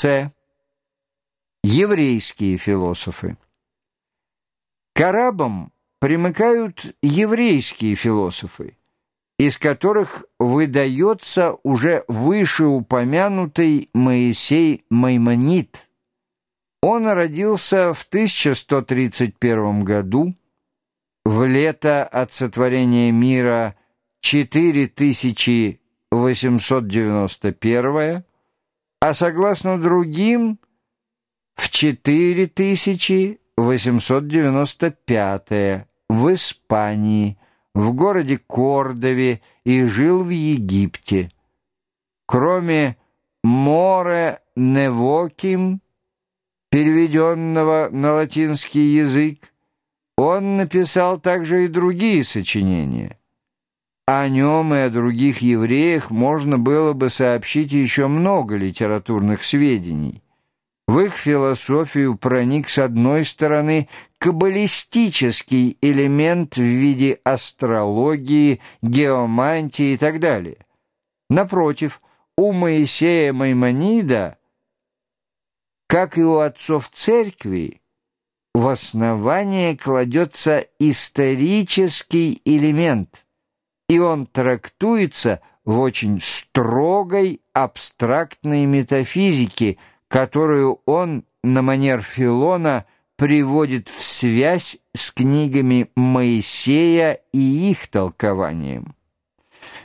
С. Еврейские философы. К арабам примыкают еврейские философы, из которых выдается уже вышеупомянутый Моисей Маймонид. Он родился в 1131 году, в лето от сотворения мира 4891, а согласно другим в 4895 в Испании, в городе Кордове и жил в Египте. Кроме Море Невоким, переведенного на латинский язык, он написал также и другие сочинения. О нем и о других евреях можно было бы сообщить еще много литературных сведений. В их философию проник, с одной стороны, каббалистический элемент в виде астрологии, геомантии и так далее. Напротив, у Моисея Маймонида, как и у отцов церкви, в основание кладется исторический элемент – и он трактуется в очень строгой абстрактной метафизике, которую он на манер Филона приводит в связь с книгами Моисея и их толкованием.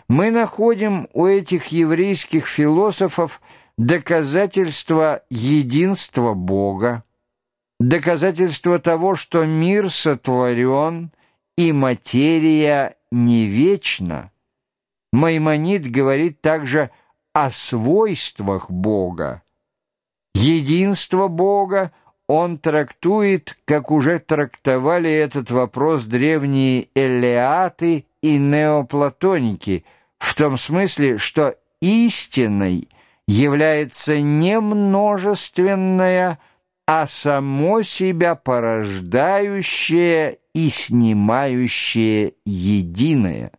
Мы находим у этих еврейских философов доказательства единства Бога, доказательство того, что мир сотворен и материя не вечна. Маймонид говорит также о свойствах Бога. Единство Бога он трактует, как уже трактовали этот вопрос древние элеаты и неоплатоники, в том смысле, что истиной является не множественное, а само себя порождающее и снимающее единое.